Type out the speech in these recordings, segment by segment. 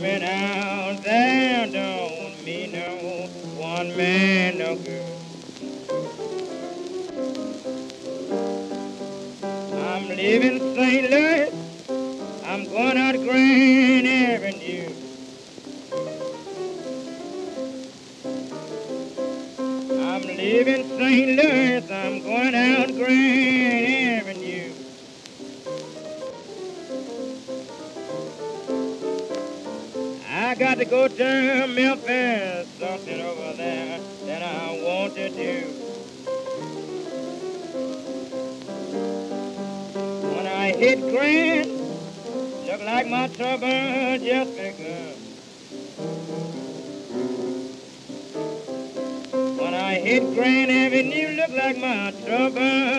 Women out there don't mean no one man no good. I'm leaving St. Louis. I'm going out Grand like my trouble just begun. When I hit Grand Avenue, look like my trouble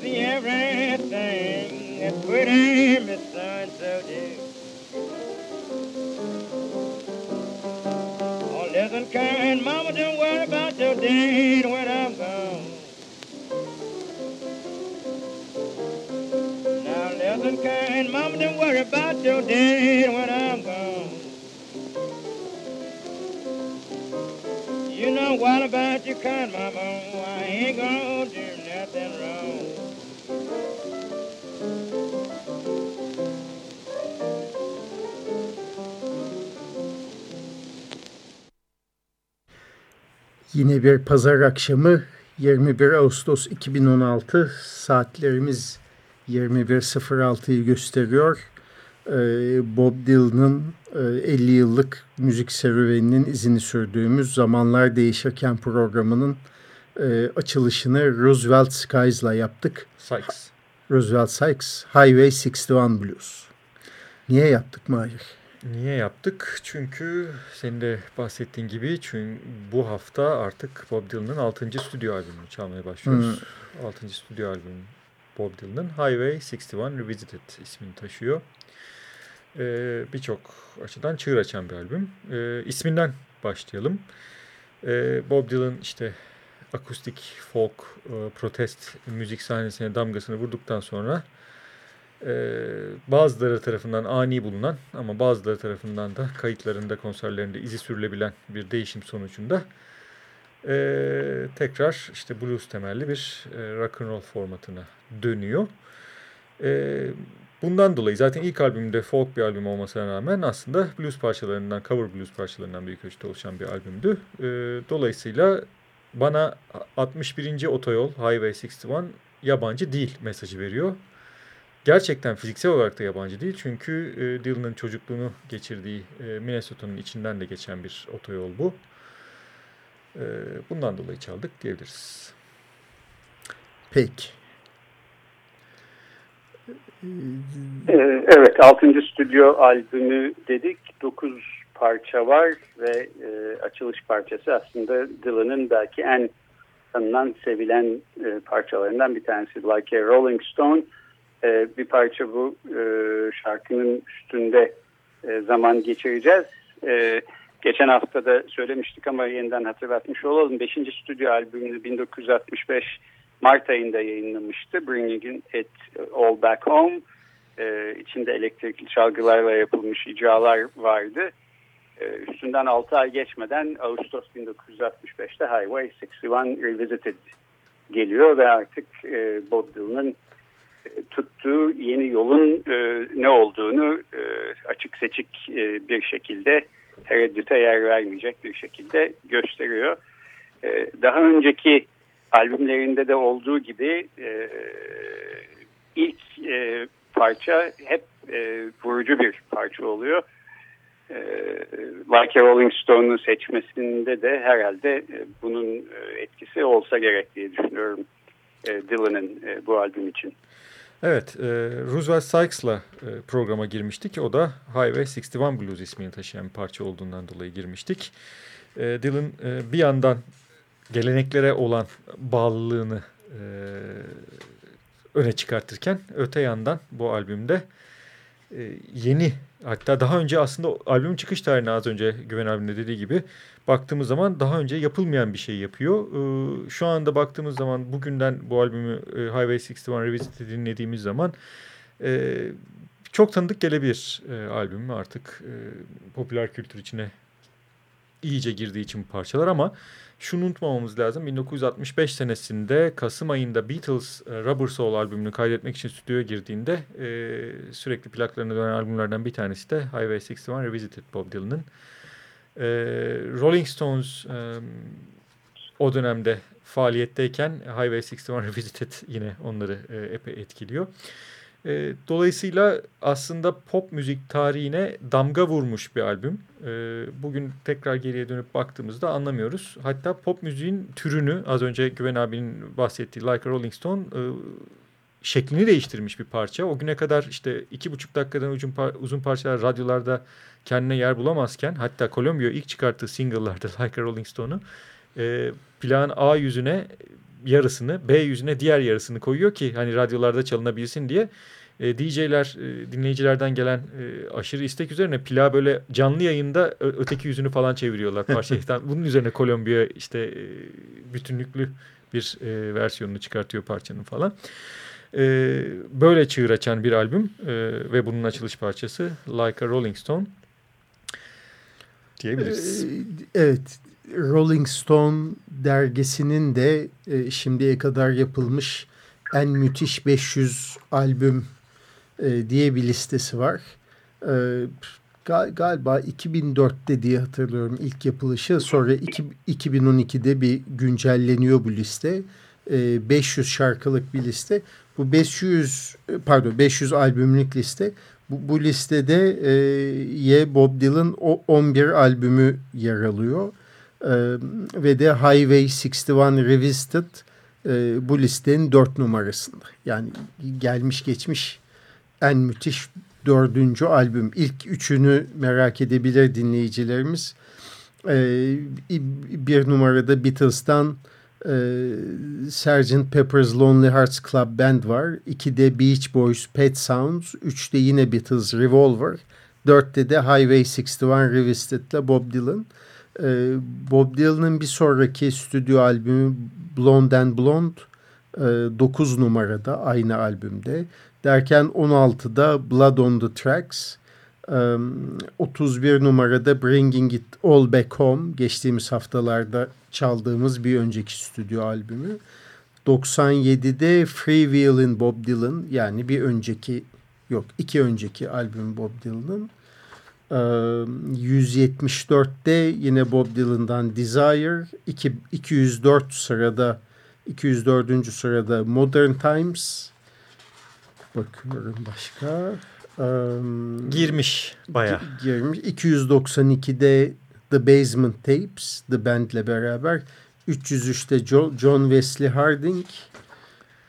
see everything that pretty Miss So-and-so do. Oh, listen, kind mama, don't worry about your dad when I'm gone. Now, listen, kind mama, don't worry about your dad when I'm gone. You know what about your kind mama? I ain't gonna do nothing wrong. Yine bir pazar akşamı 21 Ağustos 2016 saatlerimiz 21.06'yı gösteriyor. Ee, Bob Dylan'ın e, 50 yıllık müzik serüveninin izini sürdüğümüz Zamanlar Değişirken programının e, açılışını Roosevelt Skies'la yaptık. Sykes. Roosevelt Sykes, Highway 61 Blues. Niye yaptık Mahir? Niye yaptık? Çünkü senin de bahsettiğin gibi çünkü bu hafta artık Bob Dylan'ın 6. stüdyo albümünü çalmaya başlıyoruz. 6. stüdyo albüm Bob Dylan'ın Highway 61 Revisited ismini taşıyor. e, birçok açıdan çığır açan bir albüm. E, isminden başlayalım. E, Bob Dylan işte akustik folk e, protest müzik sahnesine damgasını vurduktan sonra bazıları tarafından ani bulunan ama bazıları tarafından da kayıtlarında konserlerinde izi sürülebilen bir değişim sonucunda e, tekrar işte blues temelli bir e, rock and roll formatına dönüyor. E, bundan dolayı zaten ilk albümde folk bir albüm olmasına rağmen aslında blues parçalarından, cover blues parçalarından büyük ölçüde oluşan bir albümdü. E, dolayısıyla bana 61. otoyol Highway 61 yabancı değil mesajı veriyor. Gerçekten fiziksel olarak da yabancı değil çünkü e, Dylan'ın çocukluğunu geçirdiği e, Minnesota'nın içinden de geçen bir otoyol bu. E, bundan dolayı çaldık diyebiliriz. Peki. Ee, evet, 6. stüdyo albümü dedik. 9 parça var ve e, açılış parçası aslında Dylan'ın belki en tanınan, sevilen e, parçalarından bir tanesi. Like a Rolling Stone. E, bir parça bu e, şarkının üstünde e, zaman geçireceğiz. Geçen hafta da söylemiştik ama yeniden hatırlatmış olalım. 5. stüdyo albümünü 1965 Mart ayında yayınlamıştı. Bringing It All Back Home. İçinde elektrikli çalgılarla yapılmış icralar vardı. Üstünden 6 ay geçmeden Ağustos 1965'te Highway 61 Revisited geliyor ve artık Bob Dylan'ın tuttuğu yeni yolun e, ne olduğunu e, açık seçik e, bir şekilde tereddüte yer vermeyecek bir şekilde gösteriyor. E, daha önceki albümlerinde de olduğu gibi e, ilk e, parça hep e, vurucu bir parça oluyor. E, like Rolling Stone'u seçmesinde de herhalde e, bunun e, etkisi olsa gerek diye düşünüyorum e, Dylan'ın bu albüm için. Evet, e, Roosevelt Sykes'la e, programa girmiştik. O da Highway 61 Blues ismini taşıyan bir parça olduğundan dolayı girmiştik. E, Dylan e, bir yandan geleneklere olan bağlılığını e, öne çıkartırken öte yandan bu albümde yeni hatta daha önce aslında albümün çıkış tarihine az önce Güven abinin dediği gibi baktığımız zaman daha önce yapılmayan bir şey yapıyor. E, şu anda baktığımız zaman bugünden bu albümü e, Highway 61 Revisited'i dinlediğimiz zaman e, çok tanıdık gelebilir e, albüm artık e, popüler kültür içine iyice girdiği için parçalar ama şunu unutmamamız lazım. 1965 senesinde Kasım ayında Beatles e, Rubber Soul albümünü kaydetmek için stüdyoya girdiğinde e, sürekli plaklarına dönen albümlerden bir tanesi de Highway 61 Revisited Bob Dylan'ın. E, Rolling Stones e, o dönemde faaliyetteyken Highway 61 Revisited yine onları e, epey etkiliyor. E, dolayısıyla aslında pop müzik tarihine damga vurmuş bir albüm. E, bugün tekrar geriye dönüp baktığımızda anlamıyoruz. Hatta pop müziğin türünü az önce Güven abinin bahsettiği Like a Rolling Stone e, şeklini değiştirmiş bir parça. O güne kadar işte iki buçuk dakikadan uzun, par uzun parçalar radyolarda kendine yer bulamazken hatta Columbia ilk çıkarttığı single'larda Like a Rolling Stone'u e, plan A yüzüne yarısını B yüzüne diğer yarısını koyuyor ki hani radyolarda çalınabilsin diye. E, DJ'ler e, dinleyicilerden gelen e, aşırı istek üzerine plağı böyle canlı yayında öteki yüzünü falan çeviriyorlar parçayı. Bunun üzerine Kolombiya işte e, bütünlüklü bir e, versiyonunu çıkartıyor parçanın falan. E, böyle çığır açan bir albüm e, ve bunun açılış parçası Like a Rolling Stone diyebiliriz. Ee, evet Rolling Stone dergisinin de e, şimdiye kadar yapılmış en müthiş 500 albüm e, diye bir listesi var. E, gal galiba 2004'te diye hatırlıyorum ilk yapılışı. Sonra iki, 2012'de bir güncelleniyor bu liste. E, 500 şarkılık bir liste. Bu 500 pardon 500 albümlük liste. Bu, bu listede e, Ye Bob Dylan o 11 albümü yer alıyor. E, ve de Highway 61 Revisited e, bu listenin dört numarasında. Yani gelmiş geçmiş en müthiş dördüncü albüm. İlk üçünü merak edebilir dinleyicilerimiz. E, bir numarada Beatles'tan e, Sgt. Pepper's Lonely Hearts Club Band var. İkide Beach Boys Pet Sounds. Üçte yine Beatles Revolver. Dörtte de Highway 61 Revisited'la Bob Dylan. Ee, Bob Dylan'ın bir sonraki stüdyo albümü Blonde and Blonde 9 numarada aynı albümde. Derken 16'da Blood on the Tracks, 31 numarada Bringing It All Back Home geçtiğimiz haftalarda çaldığımız bir önceki stüdyo albümü. 97'de Free Will'in Bob Dylan yani bir önceki yok iki önceki albüm Bob Dylan'ın. 174'te yine Bob Dylan'dan Desire, 204 sırada 204. sırada Modern Times. Bakıyorum başka. Um, girmiş baya. Girmiş. 292'de The Basement Tapes, The Band'le beraber. 303'te John Wesley Harding.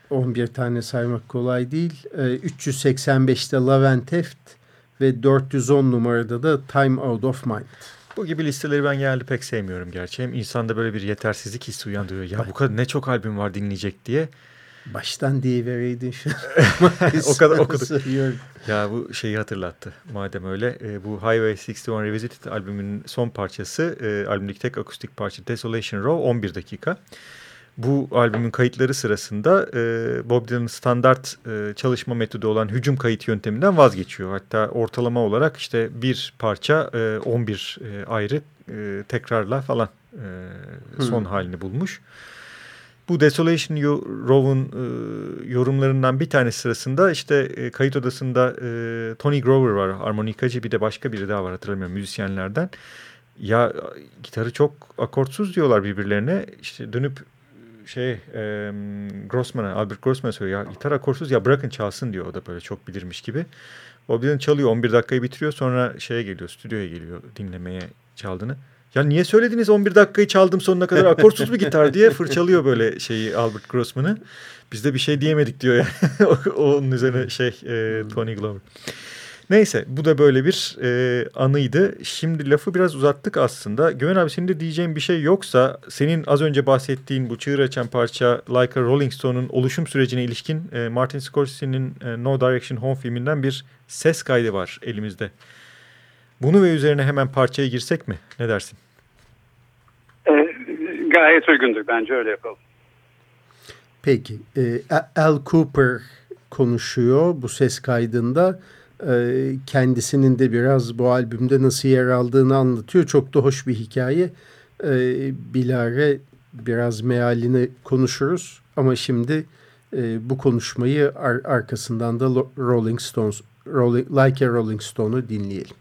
11 tane saymak kolay değil. 385'te Love and Theft ve 410 numarada da Time Out of Mind. Bu gibi listeleri ben genelde pek sevmiyorum gerçi. Hem insanda böyle bir yetersizlik hissi uyandırıyor. Ya bu kadar ne çok albüm var dinleyecek diye. Baştan diye vereydin o kadar okuduk. Ya bu şeyi hatırlattı. Madem öyle e, bu Highway 61 Revisited albümünün son parçası e, albümdeki tek akustik parça Desolation Row 11 dakika. Bu albümün kayıtları sırasında e, Bob Dylan'ın standart e, çalışma metodu olan hücum kayıt yönteminden vazgeçiyor. Hatta ortalama olarak işte bir parça e, 11 e, ayrı e, tekrarla falan e, son hmm. halini bulmuş. Bu Desolation Row'un e, yorumlarından bir tanesi sırasında işte e, kayıt odasında e, Tony Grover var, harmonikacı bir de başka biri daha var hatırlamıyorum müzisyenlerden. Ya gitarı çok akortsuz diyorlar birbirlerine. İşte dönüp şey e, Grossman'a, Albert Grossman'a söylüyor. Ya gitar akorsuz ya bırakın çalsın diyor o da böyle çok bilirmiş gibi. O birden çalıyor 11 dakikayı bitiriyor sonra şeye geliyor stüdyoya geliyor dinlemeye çaldığını. Ya niye söylediniz 11 dakikayı çaldım sonuna kadar akorsuz bir gitar diye fırçalıyor böyle şeyi Albert Grossman'ı. Biz de bir şey diyemedik diyor ya. Onun üzerine şey e, Tony Glover. Neyse bu da böyle bir e, anıydı. Şimdi lafı biraz uzattık aslında. Güven abi senin de diyeceğin bir şey yoksa senin az önce bahsettiğin bu çığır açan parça Like a Rolling Stone'un oluşum sürecine ilişkin e, Martin Scorsese'nin e, No Direction Home filminden bir ses kaydı var elimizde. Bunu ve üzerine hemen parçaya girsek mi? Ne dersin? E, gayet uygundur. Bence öyle yapalım. Peki. E, Al Cooper konuşuyor bu ses kaydında. E, kendisinin de biraz bu albümde nasıl yer aldığını anlatıyor. Çok da hoş bir hikaye. E, bilare biraz mealini konuşuruz ama şimdi e, bu konuşmayı ar arkasından da Rolling Stones, Rolling, Like a Rolling Stone'u dinleyelim.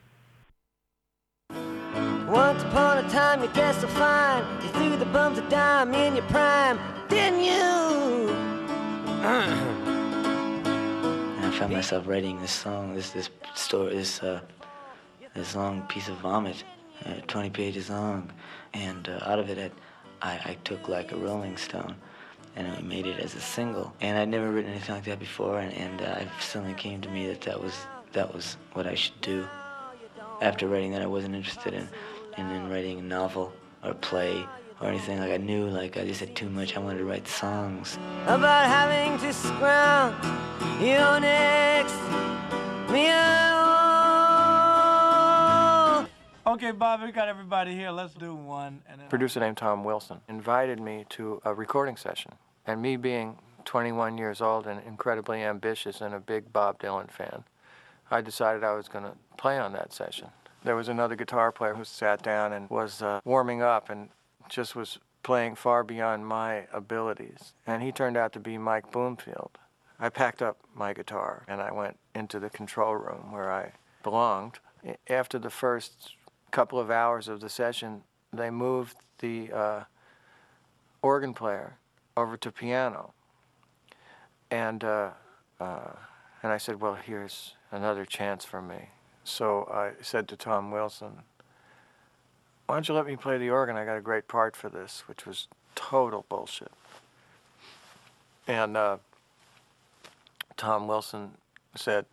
Once upon a time you dressed so fine You threw the bums a dime in your prime Didn't you? I found myself writing this song, this this story, this uh, this long piece of vomit, uh, 20 pages long, and uh, out of it I, I took like a Rolling Stone, and I made it as a single. And I'd never written anything like that before, and, and uh, it suddenly came to me that that was that was what I should do. After writing that, I wasn't interested in in, in writing a novel or a play or anything. Like I knew, like I just had too much. I wanted to write songs about having to scrounge your next meal. Okay, Bob, we got everybody here. Let's do one. And then... Producer named Tom Wilson invited me to a recording session, and me being 21 years old and incredibly ambitious and a big Bob Dylan fan, I decided I was going to play on that session. There was another guitar player who sat down and was uh, warming up, and just was playing far beyond my abilities. And he turned out to be Mike Bloomfield. I packed up my guitar and I went into the control room where I belonged. After the first couple of hours of the session, they moved the uh, organ player over to piano. And, uh, uh, and I said, Well, here's another chance for me. So I said to Tom Wilson, why don't you let me play the organ? I got a great part for this, which was total bullshit. And uh, Tom Wilson said,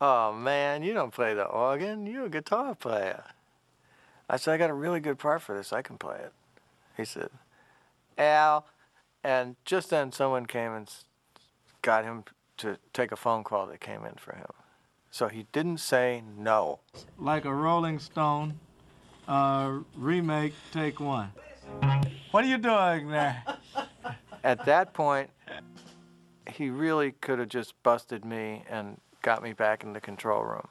Oh man, you don't play the organ, you're a guitar player. I said, I got a really good part for this, I can play it. He said, Al. And just then someone came and got him to take a phone call that came in for him. So he didn't say no. Like a Rolling Stone uh, remake, take one. What are you doing there? At that point, he really could have just busted me and got me back in the control room.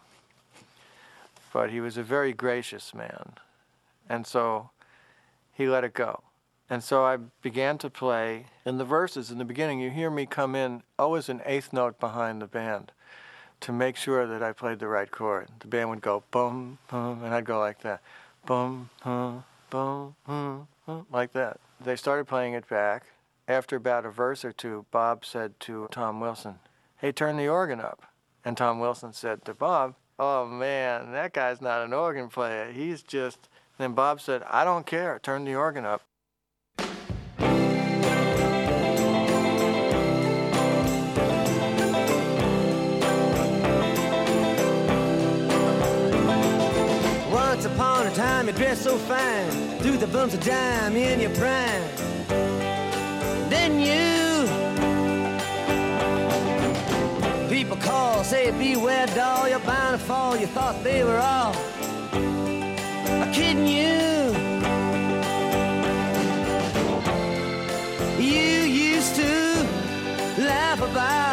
But he was a very gracious man. And so he let it go. And so I began to play. In the verses, in the beginning, you hear me come in always an eighth note behind the band to make sure that I played the right chord. The band would go boom, boom, and I'd go like that. Boom, boom, boom, boom, boom, like that. They started playing it back. After about a verse or two, Bob said to Tom Wilson, Hey, turn the organ up. And Tom Wilson said to Bob, Oh man, that guy's not an organ player. He's just. Then Bob said, I don't care, turn the organ up. Time you dressed so fine, threw the bumps of dime in your prime. Then you people call, say beware doll, you're bound to fall. You thought they were all kidding you. You used to laugh about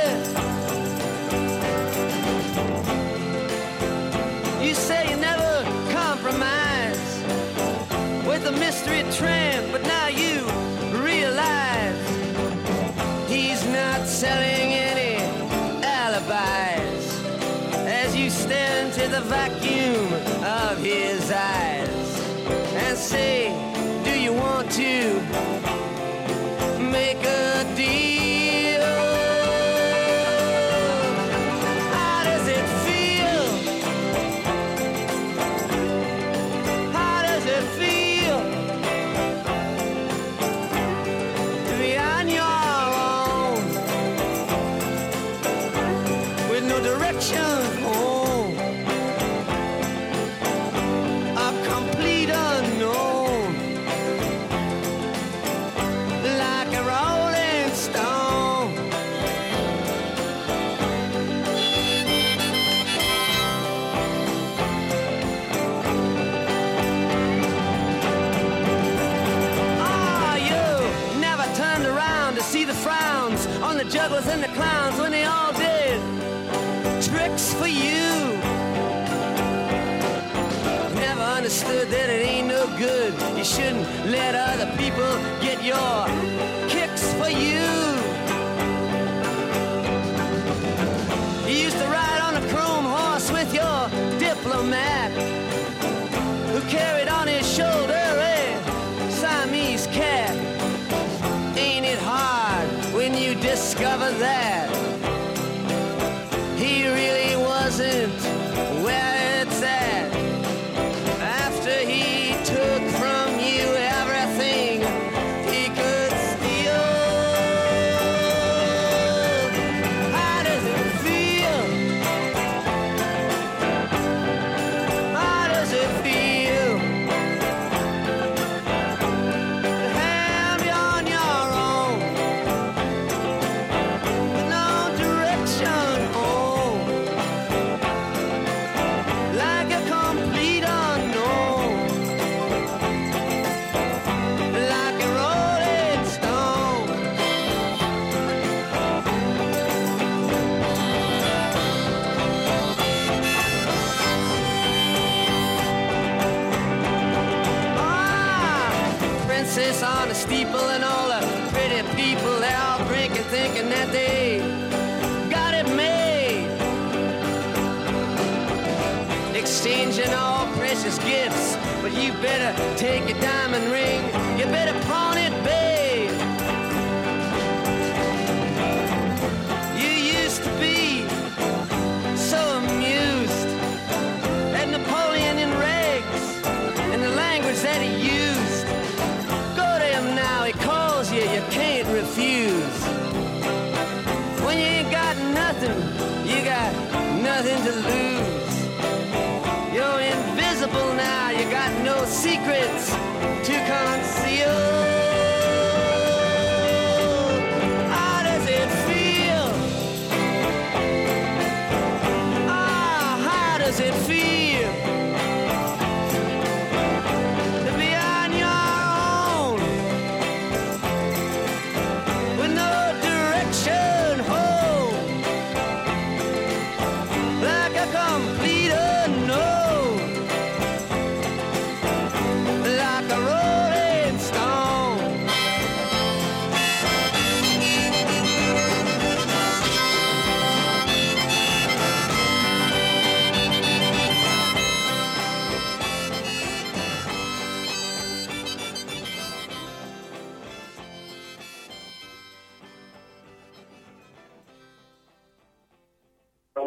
Vacuum of his eyes and say, Do you want to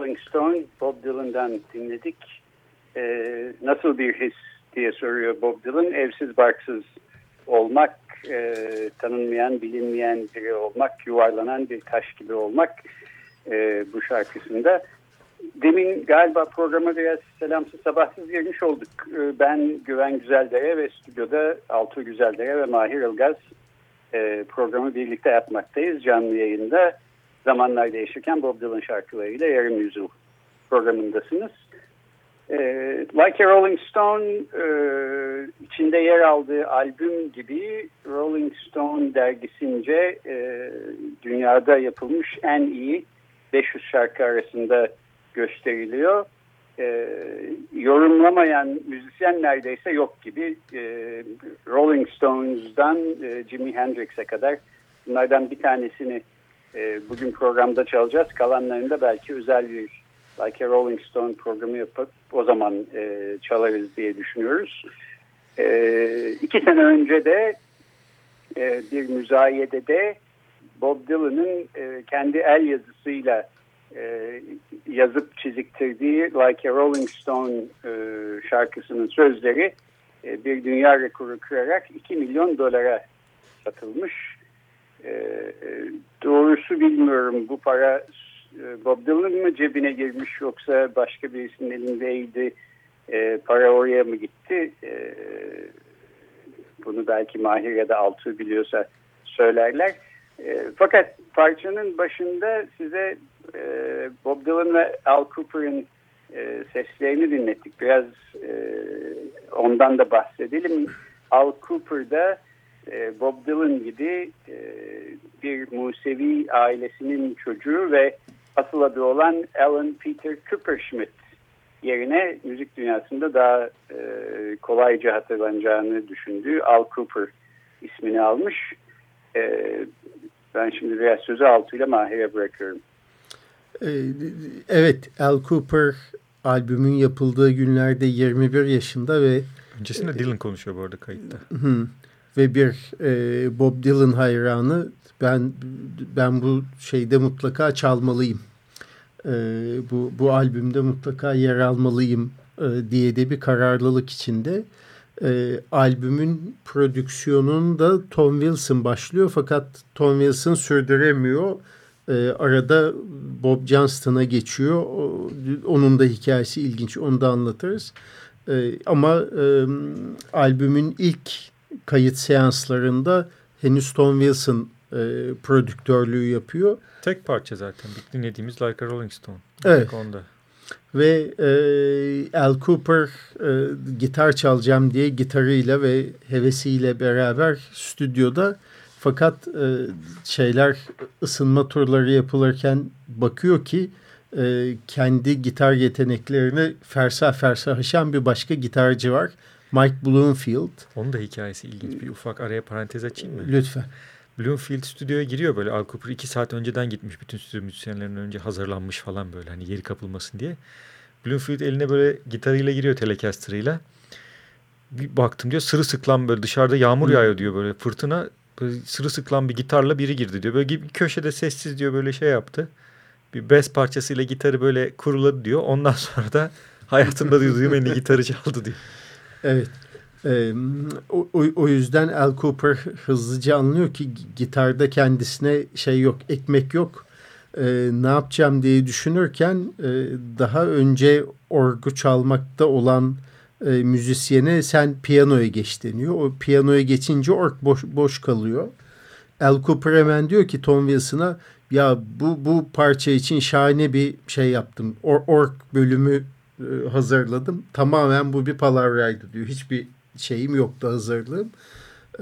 Rolling Stone, Bob Dylan'dan dinledik. Ee, nasıl bir his diye soruyor Bob Dylan. Evsiz barksız olmak, e, tanınmayan, bilinmeyen biri olmak, yuvarlanan bir taş gibi olmak e, bu şarkısında. Demin galiba programa biraz selamsız sabahsız girmiş olduk. Ee, ben Güven Güzeldere ve stüdyoda Altuğ Güzeldere ve Mahir Ilgaz e, programı birlikte yapmaktayız canlı yayında. Zamanlar değişirken Bob Dylan şarkılarıyla yarım yüzyıl programındasınız. E, like a Rolling Stone e, içinde yer aldığı albüm gibi Rolling Stone dergisince e, dünyada yapılmış en iyi 500 şarkı arasında gösteriliyor. E, yorumlamayan müzisyen neredeyse yok gibi. E, Rolling Stones'dan e, Jimi Hendrix'e kadar bunlardan bir tanesini e, bugün programda çalacağız. Kalanlarında belki özel bir a Rolling Stone programı yapıp o zaman e, çalarız diye düşünüyoruz. E, iki sene önce de e, bir müzayedede Bob Dylan'ın e, kendi el yazısıyla e, yazıp çiziktirdiği Like a Rolling Stone şarkısının sözleri bir dünya rekoru kırarak 2 milyon dolara satılmış. E, doğrusu bilmiyorum bu para e, Bob Dylan'ın mı cebine girmiş yoksa başka birisinin elindeydi e, para oraya mı gitti e, bunu belki Mahir ya da Altı biliyorsa söylerler. E, fakat parçanın başında size e, Bob Dylan ve Al Cooper'ın e, seslerini dinlettik. Biraz e, ondan da bahsedelim. Al Cooper'da e, Bob Dylan gibi e, bir Musevi ailesinin çocuğu ve asıl adı olan Alan Peter Cooperschmidt yerine müzik dünyasında daha e, kolayca hatırlanacağını düşündüğü Al Cooper ismini almış. E, ben şimdi biraz sözü altıyla Mahir'e bırakıyorum. Evet, Al Cooper albümün yapıldığı günlerde 21 yaşında ve Öncesinde Dylan konuşuyor bu arada kayıtta. Hı, ve bir e, Bob Dylan hayranı ben ben bu şeyde mutlaka çalmalıyım. E, bu bu albümde mutlaka yer almalıyım e, diye de bir kararlılık içinde. E, albümün prodüksiyonunda Tom Wilson başlıyor fakat Tom Wilson sürdüremiyor. E, arada Bob Johnston'a geçiyor. O, onun da hikayesi ilginç. Onu da anlatırız. E, ama e, albümün ilk kayıt seanslarında henüz Tom Wilson e, prodüktörlüğü yapıyor. Tek parça zaten dinlediğimiz Like a Rolling Stone. Evet. Onda. Ve e, Al Cooper e, gitar çalacağım diye gitarıyla ve hevesiyle beraber stüdyoda fakat e, şeyler ısınma turları yapılırken bakıyor ki e, kendi gitar yeteneklerini fersah fersah aşan bir başka gitarcı var. Mike Bloomfield. Onun da hikayesi ilginç. Bir ufak araya parantez açayım mı? Lütfen. Bloomfield stüdyoya giriyor böyle. Al Cooper iki saat önceden gitmiş. Bütün stüdyo müzisyenlerinin önce hazırlanmış falan böyle. Hani yeri kapılmasın diye. Bloomfield eline böyle gitarıyla giriyor telecaster'ıyla. Bir baktım diyor sırılsıklam böyle dışarıda yağmur yağıyor diyor böyle fırtına. Böyle sırılsıklam bir gitarla biri girdi diyor. Böyle bir köşede sessiz diyor böyle şey yaptı. Bir bes parçasıyla gitarı böyle kuruladı diyor. Ondan sonra da hayatımda duyduğum en iyi gitarı çaldı diyor. Evet. Ee, o, o yüzden Al Cooper hızlıca anlıyor ki gitarda kendisine şey yok, ekmek yok. Ee, ne yapacağım diye düşünürken e, daha önce orgu çalmakta olan e, müzisyene sen piyanoya geç deniyor. O piyanoya geçince org boş, boş kalıyor. Al Cooper hemen diyor ki Tom Wilson'a ya bu bu parça için şahane bir şey yaptım. Or, org bölümü hazırladım. Tamamen bu bir palavraydı diyor. Hiçbir şeyim yoktu hazırlığım.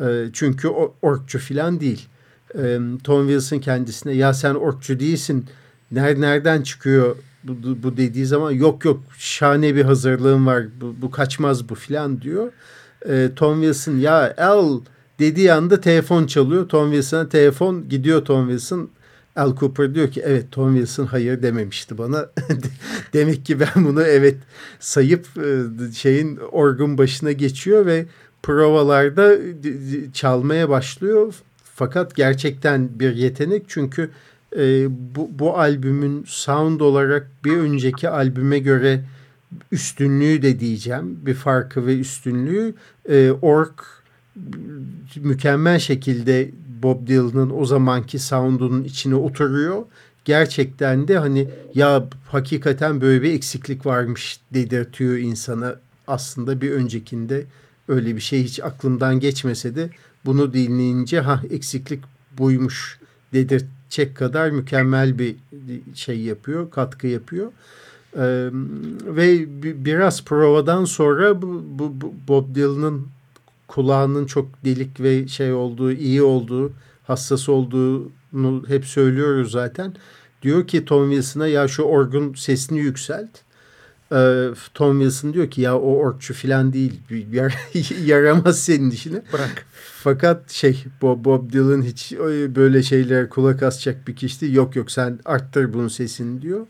E, çünkü orkçu falan değil. E, Tom Wilson kendisine ya sen orkçu değilsin. Ner, nereden çıkıyor bu, dediği zaman yok yok şahane bir hazırlığım var. Bu, bu kaçmaz bu falan diyor. E, Tom Wilson ya Al dediği anda telefon çalıyor. Tom Wilson'a telefon gidiyor Tom Wilson. Al Cooper diyor ki evet Tom Wilson hayır dememişti bana. Demek ki ben bunu evet sayıp şeyin orgun başına geçiyor ve provalarda çalmaya başlıyor. Fakat gerçekten bir yetenek çünkü e, bu, bu albümün sound olarak bir önceki albüme göre üstünlüğü de diyeceğim. Bir farkı ve üstünlüğü. E, Ork mükemmel şekilde Bob Dylan'ın o zamanki sound'unun içine oturuyor. Gerçekten de hani ya hakikaten böyle bir eksiklik varmış dedirtiyor insana. Aslında bir öncekinde öyle bir şey hiç aklımdan geçmese de bunu dinleyince ha eksiklik buymuş dedirtecek kadar mükemmel bir şey yapıyor, katkı yapıyor. Ee, ve biraz provadan sonra bu, bu, bu Bob Dylan'ın kulağının çok delik ve şey olduğu, iyi olduğu, hassas olduğunu hep söylüyoruz zaten. Diyor ki Tom Wilson'a ya şu orgun sesini yükselt. Ee, Tom Wilson diyor ki ya o orkçu falan değil. Yar yaramaz senin işine. Bırak. Fakat şey Bob, Bob Dylan hiç böyle şeyler kulak asacak bir kişi değil. Yok yok sen arttır bunun sesini diyor.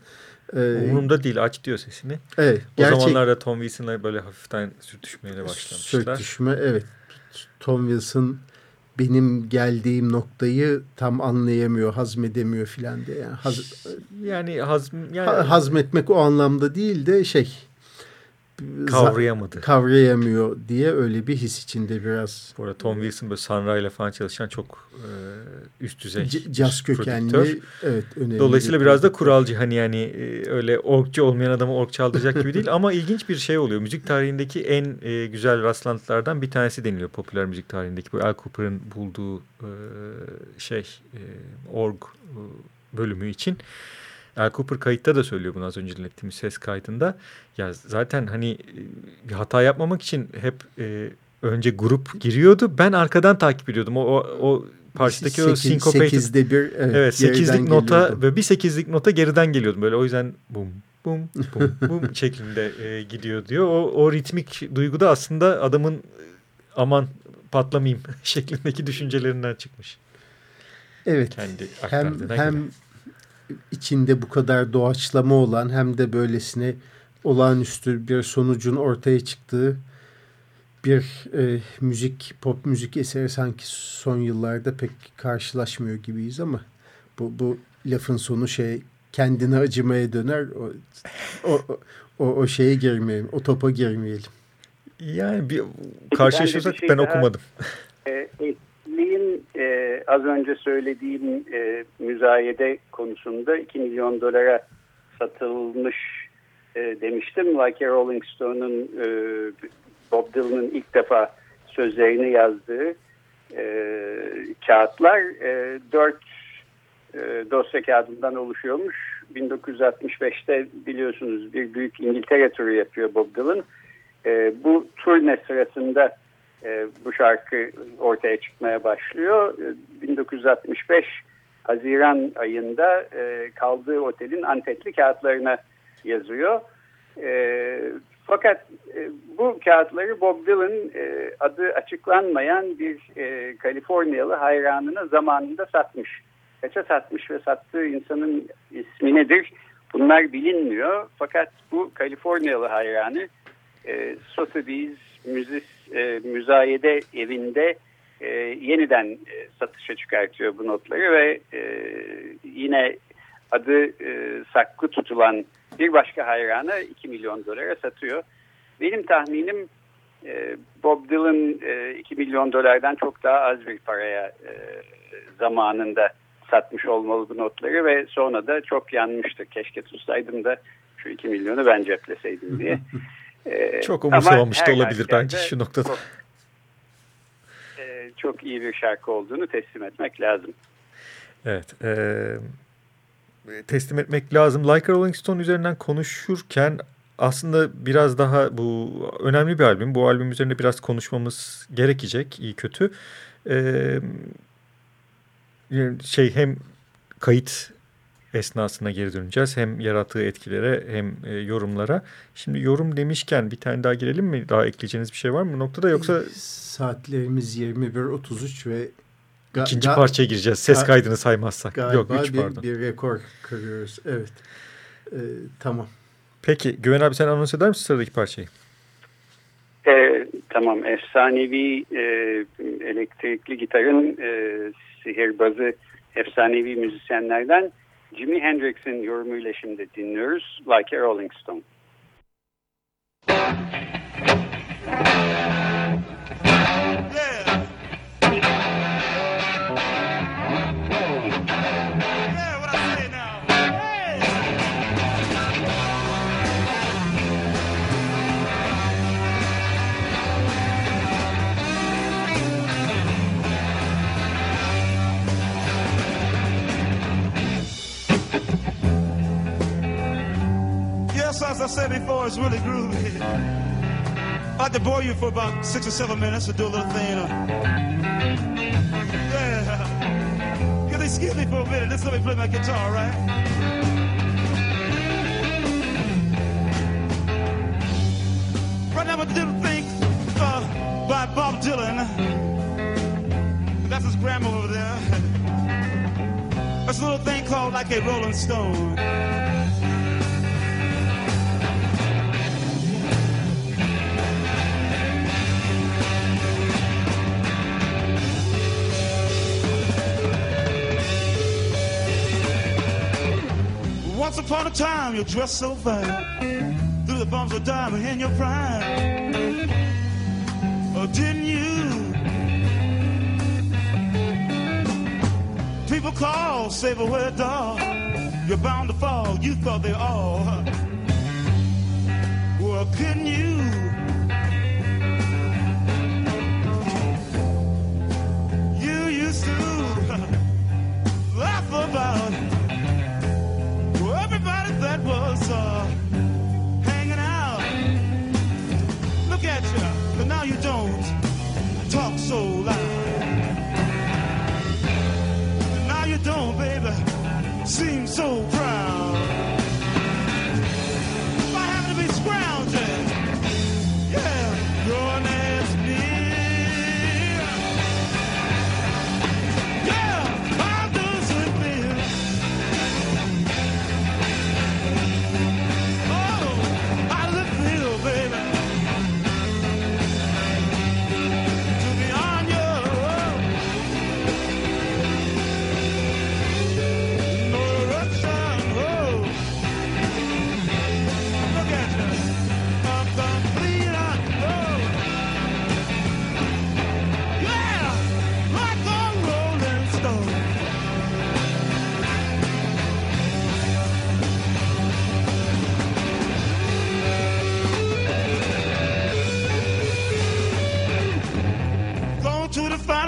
Ee, Umurumda değil aç diyor sesini. Evet. O gerçek, zamanlarda Tom Wilson'la böyle hafiften sürtüşmeyle başlamışlar. Sürtüşme evet. Tom Wilson benim geldiğim noktayı tam anlayamıyor, hazmedemiyor filan diye. Yani, haz, yani, hazm, yani hazmetmek o anlamda değil de şey kavrayamadı. Kavrayamıyor diye öyle bir his içinde biraz. Bu arada Tom Wilson böyle Sanra ile falan çalışan çok e, üst düzey C caz kökenli. Evet, önemli Dolayısıyla bir biraz da kuralcı hani yani e, öyle orkçu olmayan adamı ork çaldıracak gibi değil ama ilginç bir şey oluyor. Müzik tarihindeki en e, güzel rastlantılardan bir tanesi deniliyor popüler müzik tarihindeki. Bu Al Cooper'ın bulduğu e, şey e, org e, bölümü için. Al Cooper kayıtta da söylüyor bunu az önce dinlettiğimiz ses kaydında. Ya zaten hani e, bir hata yapmamak için hep e, önce grup giriyordu. Ben arkadan takip ediyordum. O, o, o parçadaki Sekiz, o syncopated. Sekizde bir evet, evet sekizlik nota ve bir sekizlik nota geriden geliyordum. Böyle o yüzden bum bum bum bum şeklinde e, gidiyor diyor. O, o ritmik duygu da aslında adamın aman patlamayayım şeklindeki düşüncelerinden çıkmış. Evet. Kendi hem, hem içinde bu kadar doğaçlama olan hem de böylesine olağanüstü bir sonucun ortaya çıktığı bir e, müzik, pop müzik eseri sanki son yıllarda pek karşılaşmıyor gibiyiz ama bu, bu lafın sonu şey kendine acımaya döner. O, o, o, o şeye girmeyelim, o topa girmeyelim. Yani bir karşılaşırsak ben, şey ben daha, okumadım. E, Lee'in e, az önce söylediğim e, müzayede konusunda 2 milyon dolara satılmış e, demiştim. Like Rolling Stone'un e, Bob Dylan'ın ilk defa sözlerini yazdığı e, kağıtlar e, dört e, dosya kağıdından oluşuyormuş. 1965'te biliyorsunuz bir büyük İngiltere turu yapıyor Bob Dylan. E, bu turne sırasında e, bu şarkı ortaya çıkmaya başlıyor. E, 1965 Haziran ayında e, kaldığı otelin antetli kağıtlarına yazıyor. E, Fakat e, bu kağıtları Bob Dylan e, adı açıklanmayan bir e, Kaliforniyalı hayranına zamanında satmış. Kaça satmış ve sattığı insanın ismi nedir? Bunlar bilinmiyor. Fakat bu Kaliforniyalı hayranı e, Sotheby's müzis, e, müzayede evinde e, yeniden e, satışa çıkartıyor bu notları ve e, yine adı e, saklı tutulan bir başka hayrana 2 milyon dolara satıyor. Benim tahminim e, Bob Dylan e, 2 milyon dolardan çok daha az bir paraya e, zamanında satmış olmalı bu notları ve sonra da çok yanmıştı. Keşke tutsaydım da şu 2 milyonu ben cepleseydim diye. E, çok umursamamış da olabilir bence şu noktada. Çok, e, çok iyi bir şarkı olduğunu teslim etmek lazım. Evet. E, teslim etmek lazım. Like Rolling Stone üzerinden konuşurken aslında biraz daha bu önemli bir albüm. Bu albüm üzerinde biraz konuşmamız gerekecek iyi kötü. Ee, şey hem kayıt esnasına geri döneceğiz. Hem yarattığı etkilere hem e, yorumlara. Şimdi yorum demişken bir tane daha girelim mi? Daha ekleyeceğiniz bir şey var mı bu noktada yoksa? Saatlerimiz 21.33 ve İkinci parçaya gireceğiz. Ses kaydını saymazsak. Galiba Yok, üç, bir, pardon. bir rekor kırıyoruz. Evet. Ee, tamam. Peki Güven abi sen anons eder misin sıradaki parçayı? Ee, tamam. Efsanevi e, elektrikli gitarın e, sihirbazı efsanevi müzisyenlerden Jimi Hendrix'in yorumuyla şimdi dinliyoruz. Like a Rolling Stone. As I said before, it's really groovy. I'd like to bore you for about six or seven minutes to do a little thing. Yeah. Can they excuse me for a minute? Just let me play my guitar, right? Right now, I'm going to thing uh, by Bob Dylan. That's his grandma over there. It's a little thing called like a Rolling Stone. Once upon a time, you dressed so fine, through the bumps of diamond in your prime. Oh, didn't you? People call, say, but where dog? You're bound to fall. You thought they all. Well, couldn't you? You used to laugh about you don't talk so loud.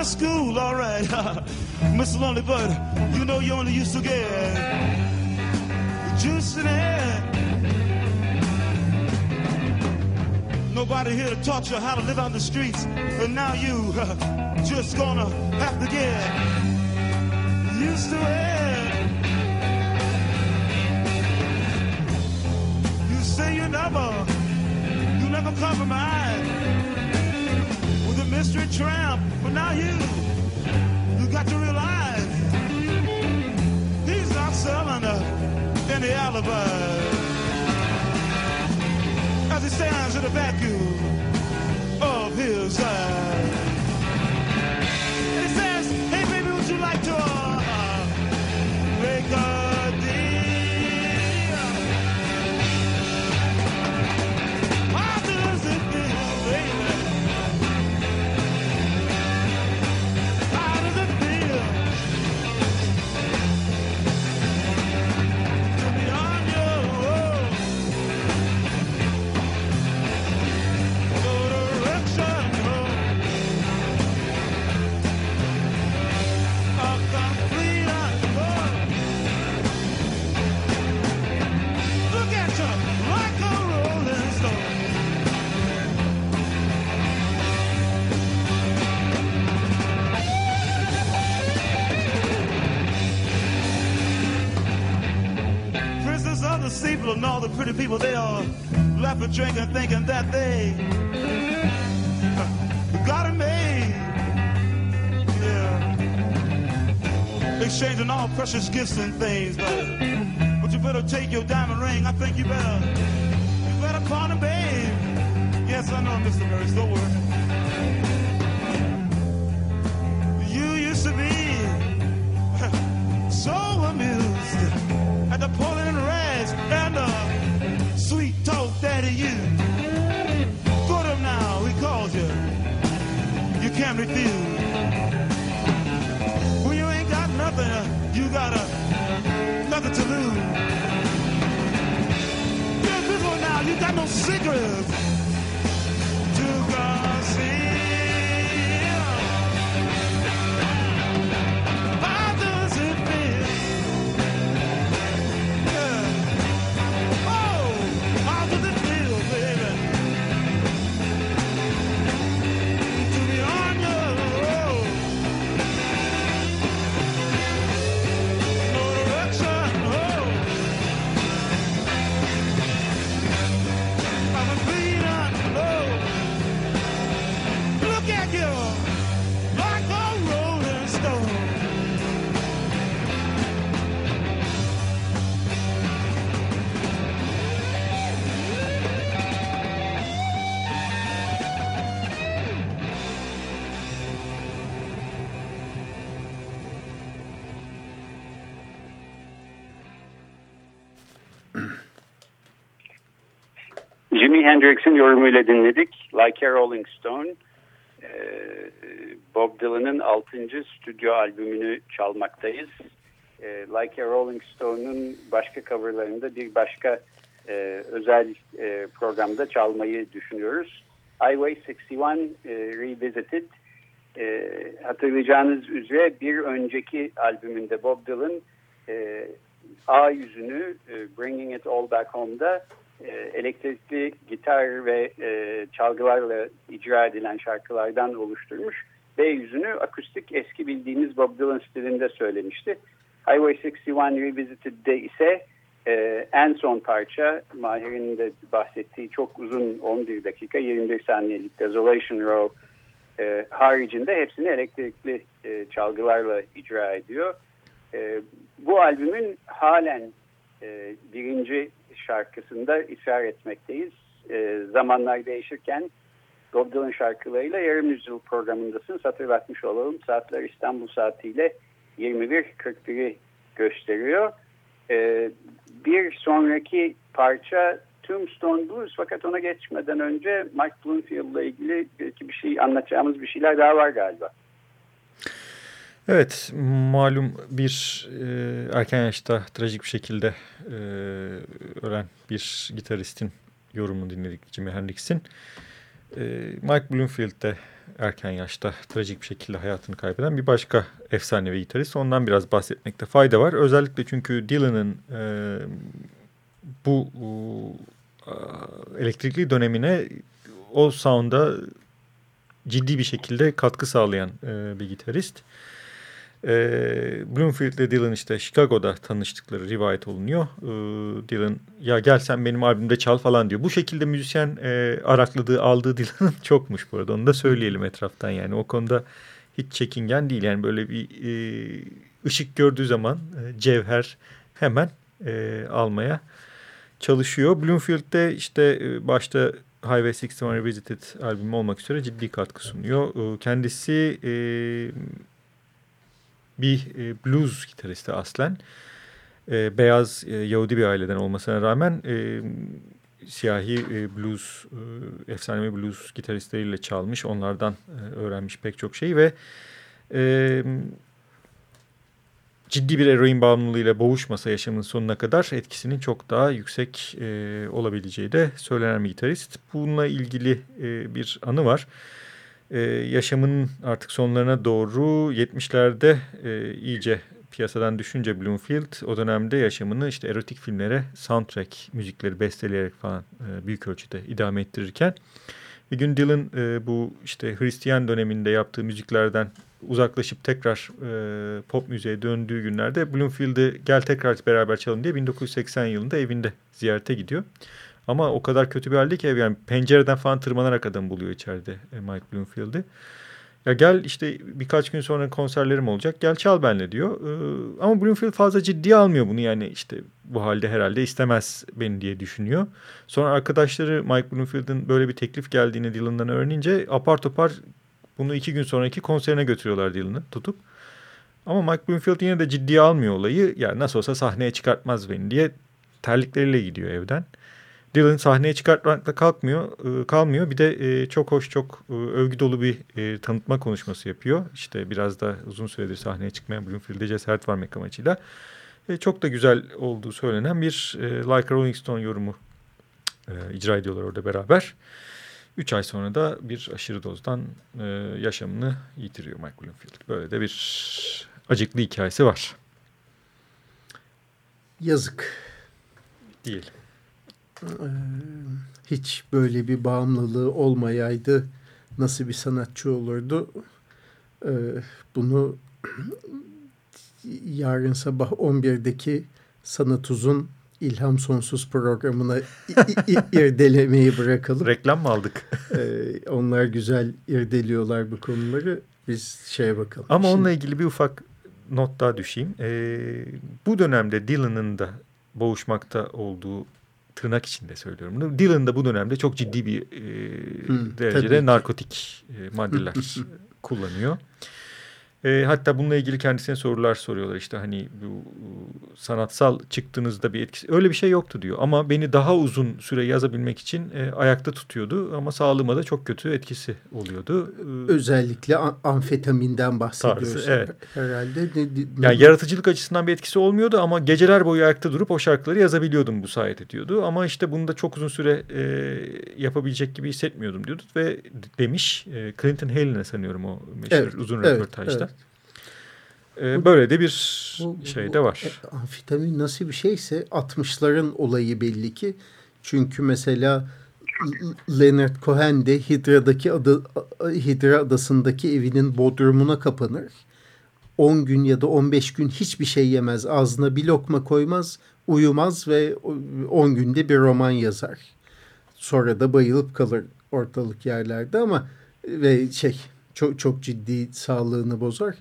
School, all right. Mr. Lonely Bird, you know you only used to get juice in it. Nobody here to taught you how to live on the streets, and now you just gonna have to get used to it. You say you never, don't compromise mystery tramp. But now you, you got to realize he's not selling uh, any alibi as he stands in the vacuum of his eyes. Pretty people, they are laughing, drinking, thinking that they got it made. Yeah. Exchanging all precious gifts and things, but, but you better take your diamond ring. I think you better, you better call him babe. Yes, I know, Mr. Murray, don't worry. You used to be so amused at the pulling refuse. When you ain't got nothing, you got uh, nothing to lose. Yeah, this one now, you got no secrets Hendrix'in yorumuyla dinledik. Like a Rolling Stone. Ee, Bob Dylan'ın 6. stüdyo albümünü çalmaktayız. Ee, like a Rolling Stone'un başka coverlarında bir başka e, özel e, programda çalmayı düşünüyoruz. Highway 61 e, Revisited. E, hatırlayacağınız üzere bir önceki albümünde Bob Dylan e, A yüzünü e, Bringing It All Back Home'da e, elektrikli gitar ve e, çalgılarla icra edilen şarkılardan oluşturmuş. B yüzünü akustik eski bildiğimiz Bob Dylan stilinde söylemişti. Highway 61 Revisited'de ise e, en son parça Mahir'in de bahsettiği çok uzun 11 dakika 21 saniyelik Desolation Row e, haricinde hepsini elektrikli e, çalgılarla icra ediyor. E, bu albümün halen e, birinci şarkısında ısrar etmekteyiz. E, zamanlar değişirken Bob Dylan şarkılarıyla yarım yüzyıl programındasınız. Hatırlatmış olalım. Saatler İstanbul saatiyle 21.41'i gösteriyor. E, bir sonraki parça Tombstone Blues fakat ona geçmeden önce Mike Bloomfield'la ilgili belki bir şey anlatacağımız bir şeyler daha var galiba. Evet malum bir e, erken yaşta trajik bir şekilde e, ölen bir gitaristin yorumunu dinledik Jimi Hendrix'in. E, Mike Bloomfield de erken yaşta trajik bir şekilde hayatını kaybeden bir başka efsanevi gitarist. Ondan biraz bahsetmekte fayda var. Özellikle çünkü Dylan'ın e, bu e, elektrikli dönemine o sound'a ciddi bir şekilde katkı sağlayan e, bir gitarist. E, Bloomfield ile Dylan işte Chicago'da tanıştıkları rivayet olunuyor. E, Dylan ya gel sen benim albümde çal falan diyor. Bu şekilde müzisyen e, arakladığı aldığı Dylan'ın çokmuş bu arada onu da söyleyelim etraftan yani o konuda hiç çekingen değil yani böyle bir e, ışık gördüğü zaman e, cevher hemen e, almaya çalışıyor. Bloomfield'de işte e, başta Highway 61 Revisited albümü olmak üzere ciddi katkı sunuyor. E, kendisi e, bir e, blues gitaristi aslen. E, beyaz e, Yahudi bir aileden olmasına rağmen e, siyahi e, blues, e, efsanevi blues gitaristleriyle çalmış. Onlardan e, öğrenmiş pek çok şey ve e, ciddi bir eroin bağımlılığıyla boğuşmasa yaşamın sonuna kadar etkisinin çok daha yüksek e, olabileceği de söylenen bir gitarist. Bununla ilgili e, bir anı var. E, yaşamının artık sonlarına doğru 70'lerde e, iyice piyasadan düşünce Bloomfield o dönemde yaşamını işte erotik filmlere soundtrack müzikleri besteleyerek falan e, büyük ölçüde idame ettirirken bir gün Dylan e, bu işte Hristiyan döneminde yaptığı müziklerden uzaklaşıp tekrar e, pop müziğe döndüğü günlerde Bloomfield'i gel tekrar beraber çalalım diye 1980 yılında evinde ziyarete gidiyor. Ama o kadar kötü bir halde ki ev yani pencereden falan tırmanarak adam buluyor içeride e, Mike Bloomfield'i. Ya gel işte birkaç gün sonra konserlerim olacak gel çal benle diyor. Ee, ama Bloomfield fazla ciddiye almıyor bunu yani işte bu halde herhalde istemez beni diye düşünüyor. Sonra arkadaşları Mike Bloomfield'ın böyle bir teklif geldiğini Dylan'dan öğrenince apar topar bunu iki gün sonraki konserine götürüyorlar Dylan'ı tutup. Ama Mike Bloomfield yine de ciddiye almıyor olayı. Yani nasıl olsa sahneye çıkartmaz beni diye terlikleriyle gidiyor evden. Dylan sahneye çıkartmakla kalkmıyor, e, kalmıyor. Bir de e, çok hoş, çok e, övgü dolu bir tanıtma konuşması yapıyor. İşte biraz da uzun süredir sahneye çıkmayan Bloomfield'e cesaret vermek amacıyla. Çok da güzel olduğu söylenen bir Like a Rolling Stone yorumu icra ediyorlar orada beraber. Üç ay sonra da bir aşırı dozdan yaşamını yitiriyor Mike Bloomfield. Böyle de bir acıklı hikayesi var. Yazık. Değil. Ee, hiç böyle bir bağımlılığı olmayaydı nasıl bir sanatçı olurdu? Ee, bunu yarın sabah 11'deki Sanat Uzun İlham Sonsuz programına irdelemeyi bırakalım. Reklam mı aldık? Ee, onlar güzel irdeliyorlar bu konuları. Biz şeye bakalım. Ama Şimdi... onunla ilgili bir ufak not daha düşeyim. Ee, bu dönemde Dylan'ın da boğuşmakta olduğu tırnak içinde söylüyorum. Dylan da bu dönemde çok ciddi bir e, hmm, derecede narkotik e, maddeler kullanıyor. E, hatta bununla ilgili kendisine sorular soruyorlar işte hani bu sanatsal çıktığınızda bir etkisi öyle bir şey yoktu diyor ama beni daha uzun süre yazabilmek için e, ayakta tutuyordu ama sağlığıma da çok kötü etkisi oluyordu. E, Özellikle amfetaminden bahsediyorsun evet. herhalde. Ne, ne, yani yaratıcılık açısından bir etkisi olmuyordu ama geceler boyu ayakta durup o şarkıları yazabiliyordum bu sayede diyordu ama işte bunu da çok uzun süre e, yapabilecek gibi hissetmiyordum diyordu ve demiş e, Clinton Hale'ine sanıyorum o meşhur evet, uzun evet, röportajda. Evet. Ee, böyle de bir bu, şey de var. E, amfetamin nasıl bir şeyse 60'ların olayı belli ki. Çünkü mesela Leonard Cohen de Hidra'daki adı, Hidra adasındaki evinin bodrumuna kapanır. 10 gün ya da 15 gün hiçbir şey yemez. Ağzına bir lokma koymaz, uyumaz ve 10 günde bir roman yazar. Sonra da bayılıp kalır ortalık yerlerde ama ve şey çok çok ciddi sağlığını bozar.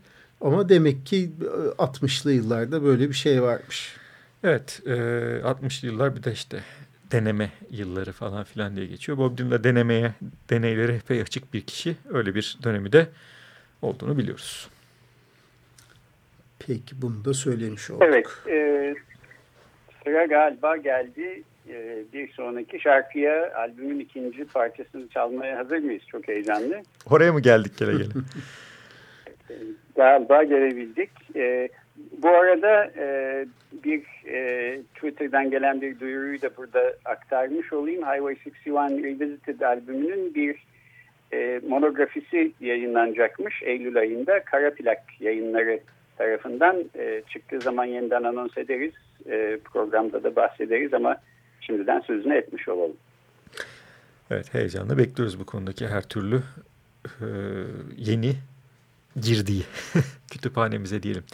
Ama demek ki 60'lı e, yıllarda böyle bir şey varmış. Evet, e, 60'lı yıllar bir de işte deneme yılları falan filan diye geçiyor. Bob Dylan da denemeye, deneylere epey açık bir kişi. Öyle bir dönemi de olduğunu biliyoruz. Peki bunu da söylemiş olduk. Evet, e, sıra galiba geldi. E, bir sonraki şarkıya albümün ikinci parçasını çalmaya hazır mıyız? Çok heyecanlı. Oraya mı geldik gele gele? galiba gelebildik. E, bu arada e, bir e, Twitter'dan gelen bir duyuruyu da burada aktarmış olayım. Highway 61 Revisited albümünün bir e, monografisi yayınlanacakmış Eylül ayında. Kara Plak yayınları tarafından e, çıktığı zaman yeniden anons ederiz. E, programda da bahsederiz ama şimdiden sözünü etmiş olalım. Evet heyecanla bekliyoruz bu konudaki her türlü e, yeni girdiği kütüphanemize diyelim.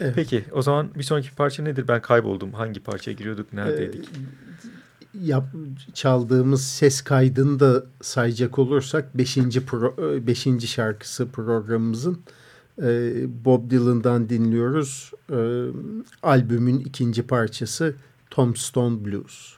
Evet. Peki o zaman bir sonraki parça nedir? Ben kayboldum. Hangi parçaya giriyorduk? Neredeydik? Ee, yap, çaldığımız ses kaydını da sayacak olursak 5. Pro, 5. şarkısı programımızın e, Bob Dylan'dan dinliyoruz. E, albümün ikinci parçası Tombstone Blues.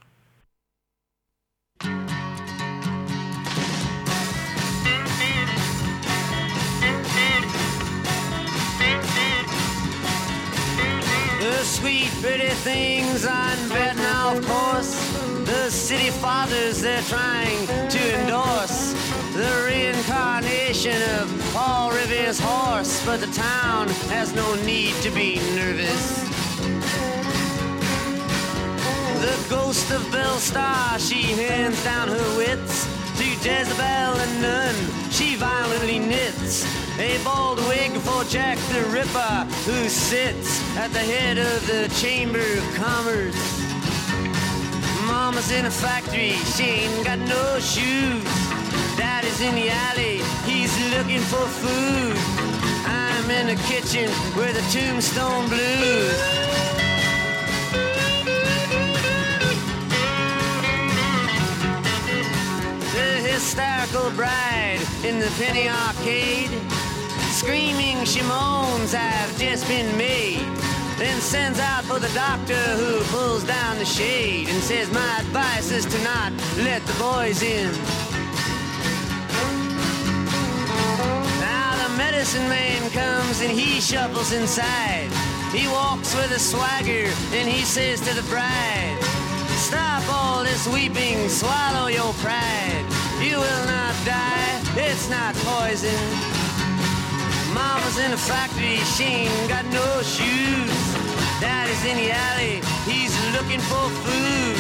The sweet, pretty things on betting, of course. The city fathers they're trying to endorse. The reincarnation of Paul Revere's horse. But the town has no need to be nervous. The ghost of Belle Star, she hands down her wits Jezebel and nun, She violently knits a bald wig for Jack the Ripper, who sits at the head of the Chamber of Commerce. Mama's in a factory, she ain't got no shoes. Daddy's in the alley, he's looking for food. I'm in the kitchen with the tombstone blues. Hysterical bride in the penny arcade. Screaming she moans, I've just been made. Then sends out for the doctor who pulls down the shade and says, My advice is to not let the boys in. Now the medicine man comes and he shuffles inside. He walks with a swagger and he says to the bride, Stop all this weeping, swallow your pride. You will not die, it's not poison. Mama's in a factory, she ain't got no shoes. Daddy's in the alley, he's looking for food.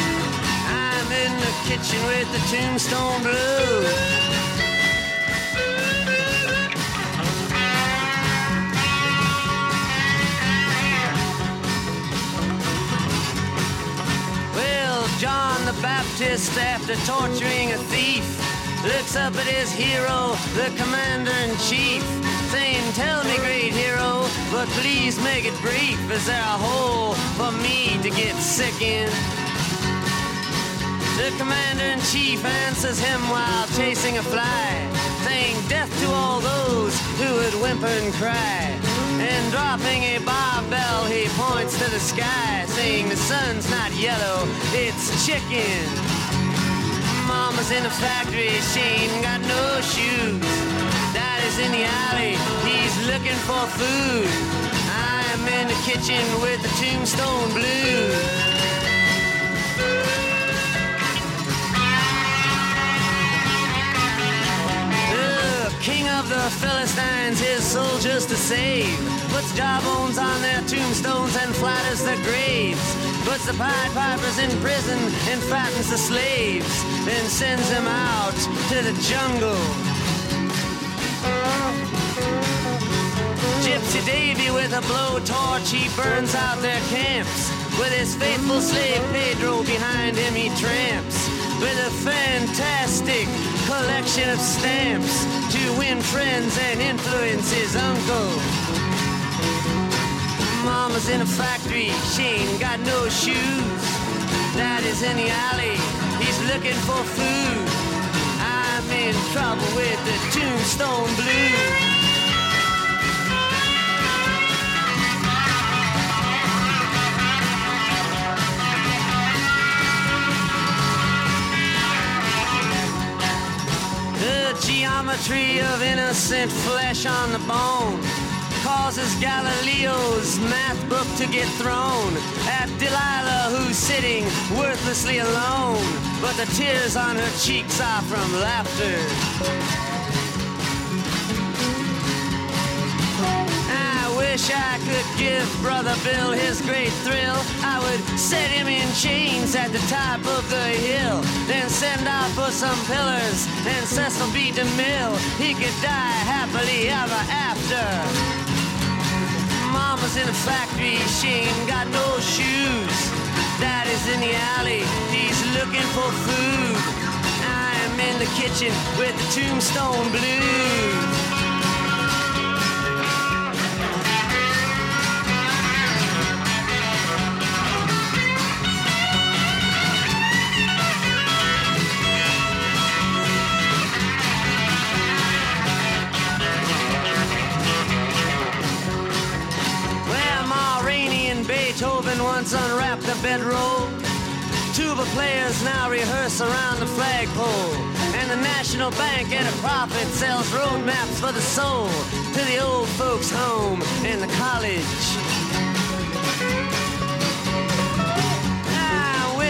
I'm in the kitchen with the tombstone blues. John the Baptist, after torturing a thief, looks up at his hero, the commander in chief, saying, Tell me, great hero, but please make it brief. Is there a hole for me to get sick in? The commander in chief answers him while chasing a fly, saying, Death to all those who would whimper and cry. And dropping a barbell, he points to the sky, saying, The sun's not yellow, it's chicken. Mama's in the factory, she ain't got no shoes. Daddy's in the alley, he's looking for food. I'm in the kitchen with the tombstone blues. King of the Philistines, his soldiers to save. Puts jawbones on their tombstones and flatters their graves. Puts the Pied Pipers in prison and fattens the slaves. Then sends them out to the jungle. Gypsy Davy with a blowtorch, he burns out their camps. With his faithful slave Pedro behind him, he tramps. With a fantastic collection of stamps to win friends and influence his uncle. Mama's in a factory, she ain't got no shoes. Daddy's in the alley, he's looking for food. I'm in trouble with the tombstone blues. The geometry of innocent flesh on the bone causes Galileo's math book to get thrown at Delilah, who's sitting worthlessly alone. But the tears on her cheeks are from laughter. Wish I could give Brother Bill his great thrill. I would set him in chains at the top of the hill, then send out for some pillars and Cecil B. DeMille. He could die happily ever after. Mama's in a factory, she ain't got no shoes. Daddy's in the alley, he's looking for food. I'm in the kitchen with the tombstone blues. Once unwrapped the bedroll. Tuba players now rehearse around the flagpole. And the National Bank at a profit sells road maps for the soul to the old folks' home and the college.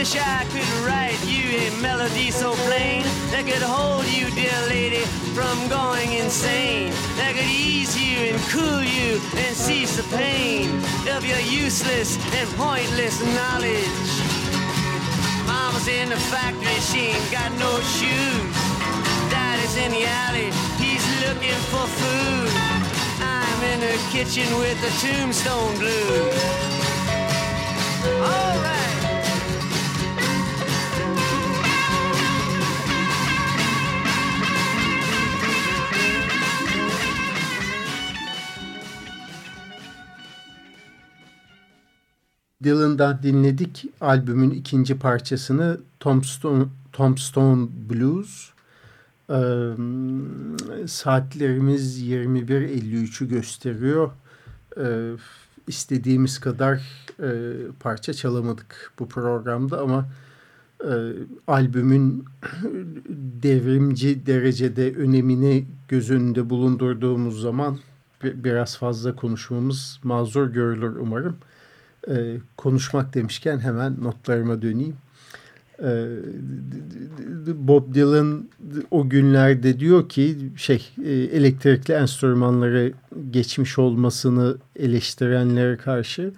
Wish I could write you a melody so plain that could hold you, dear lady, from going insane. That could ease you and cool you and cease the pain of your useless and pointless knowledge. Mama's in the factory, she ain't got no shoes. Daddy's in the alley, he's looking for food. I'm in the kitchen with the tombstone blues. All Dylan'dan dinledik albümün ikinci parçasını Tombstone, Tombstone Blues. Ee, saatlerimiz 21.53'ü gösteriyor. Ee, istediğimiz kadar e, parça çalamadık bu programda ama e, albümün devrimci derecede önemini göz önünde bulundurduğumuz zaman biraz fazla konuşmamız mazur görülür umarım. E, konuşmak demişken hemen notlarıma döneyim. E, Bob Dylan o günlerde diyor ki şey e, elektrikli enstrümanları geçmiş olmasını eleştirenlere karşı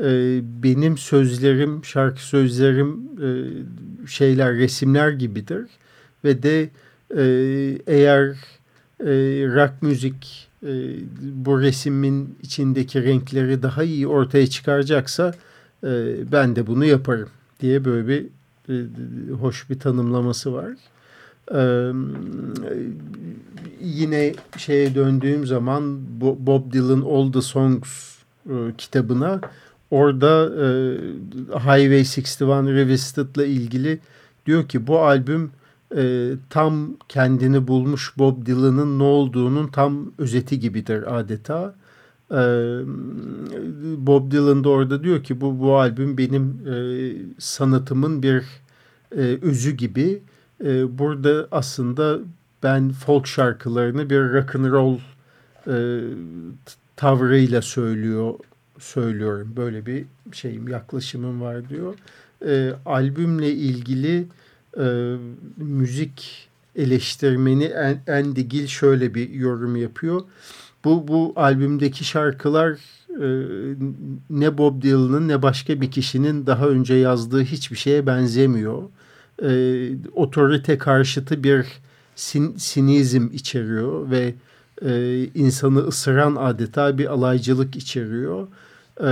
e, benim sözlerim, şarkı sözlerim e, şeyler, resimler gibidir ve de e, eğer e, rock müzik e, bu resimin içindeki renkleri daha iyi ortaya çıkaracaksa e, ben de bunu yaparım diye böyle bir e, hoş bir tanımlaması var. Yine şeye döndüğüm zaman Bob Dylan All the Songs kitabına orada e, Highway 61 Revisited'la ilgili diyor ki bu albüm e, tam kendini bulmuş Bob Dylan'ın ne olduğunun tam özeti gibidir adeta. E, Bob Dylan da orada diyor ki bu bu albüm benim e, sanatımın bir e, özü gibi. E, burada aslında ben folk şarkılarını bir rock and roll e, tavrıyla söylüyor söylüyorum. Böyle bir şeyim yaklaşımım var diyor. E, albümle ilgili e, müzik eleştirmeni Andy Gill şöyle bir yorum yapıyor. Bu, bu albümdeki şarkılar e, ne Bob Dylan'ın ne başka bir kişinin daha önce yazdığı hiçbir şeye benzemiyor. E, otorite karşıtı bir sin, sinizm içeriyor ve e, insanı ısıran adeta bir alaycılık içeriyor. E,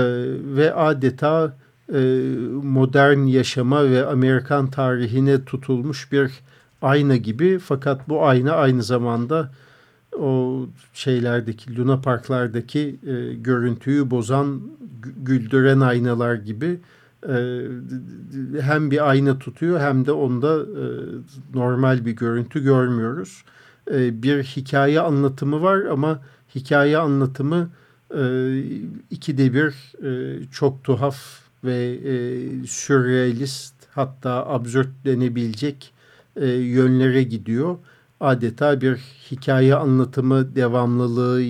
ve adeta modern yaşama ve Amerikan tarihine tutulmuş bir ayna gibi fakat bu ayna aynı zamanda o şeylerdeki Luna Parklardaki e, görüntüyü bozan güldüren aynalar gibi e, hem bir ayna tutuyor hem de onda e, normal bir görüntü görmüyoruz. E, bir hikaye anlatımı var ama hikaye anlatımı e, ikide bir e, çok tuhaf ve e, sürrealist hatta absürt denebilecek e, yönlere gidiyor. Adeta bir hikaye anlatımı devamlılığı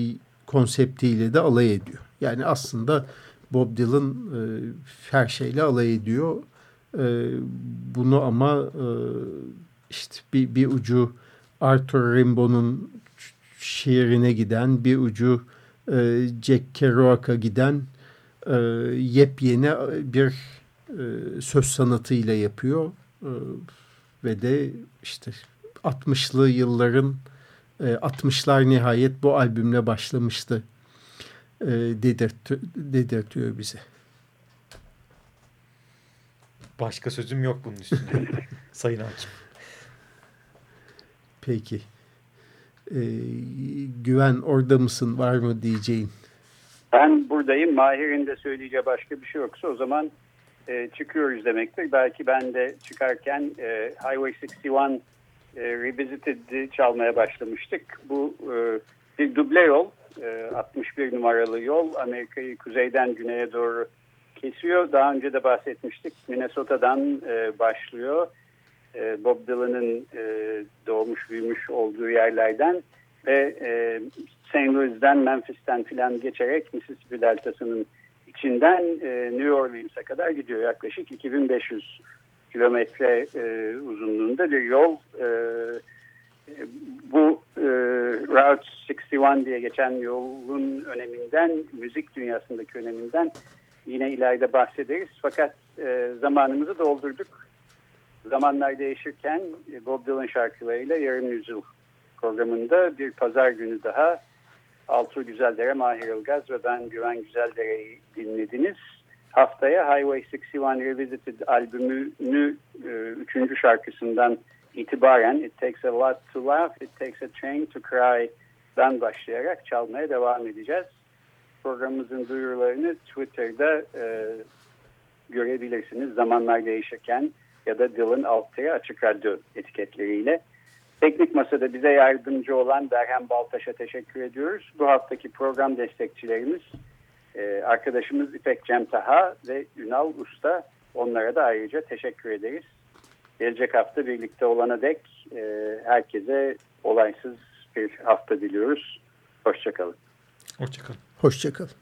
konseptiyle de alay ediyor. Yani aslında Bob Dylan e, her şeyle alay ediyor. E, bunu ama e, işte bir, bir ucu Arthur Rimbaud'un şiirine giden, bir ucu e, Jack Kerouac'a giden e, yepyeni bir e, söz sanatıyla yapıyor. E, ve de işte 60'lı yılların e, 60'lar nihayet bu albümle başlamıştı e, dedirt, dedirtiyor bize. Başka sözüm yok bunun üstünde. Sayın Hakim. Peki. Ee, güven orada mısın? Var mı diyeceğin? Ben buradayım. Mahir'in de söyleyeceği başka bir şey yoksa o zaman e, çıkıyoruz demektir. Belki ben de çıkarken e, Highway 61 e, Revisited çalmaya başlamıştık. Bu e, bir duble yol. E, 61 numaralı yol. Amerika'yı kuzeyden güneye doğru kesiyor. Daha önce de bahsetmiştik. Minnesota'dan e, başlıyor. E, Bob Dylan'ın e, doğmuş büyümüş olduğu yerlerden ve e, St. Louis'den Memphis'ten filan geçerek Mississippi Deltası'nın içinden e, New Orleans'a kadar gidiyor. Yaklaşık 2500 kilometre e, uzunluğunda bir yol. E, bu e, Route 61 diye geçen yolun öneminden, müzik dünyasındaki öneminden yine ileride bahsederiz. Fakat e, zamanımızı doldurduk. Zamanlar değişirken e, Bob Dylan şarkılarıyla yarım yüzyıl programında bir pazar günü daha Altuğ Güzeldere, Mahir Ilgaz ve ben Güven Güzeldere'yi dinlediniz. Haftaya Highway 61 Revisited albümünü e, üçüncü şarkısından itibaren It Takes a Lot to Laugh, It Takes a Train to Cry'dan başlayarak çalmaya devam edeceğiz. Programımızın duyurularını Twitter'da e, görebilirsiniz. Zamanlar değişirken ya da Dylan Altı'ya açık radyo etiketleriyle. Teknik Masa'da bize yardımcı olan Berhem Baltaş'a teşekkür ediyoruz. Bu haftaki program destekçilerimiz e, arkadaşımız İpek Cem Taha ve Ünal Usta. Onlara da ayrıca teşekkür ederiz. Gelecek hafta birlikte olana dek e, herkese olaysız bir hafta diliyoruz. Hoşçakalın. Hoşçakalın. Hoşçakalın.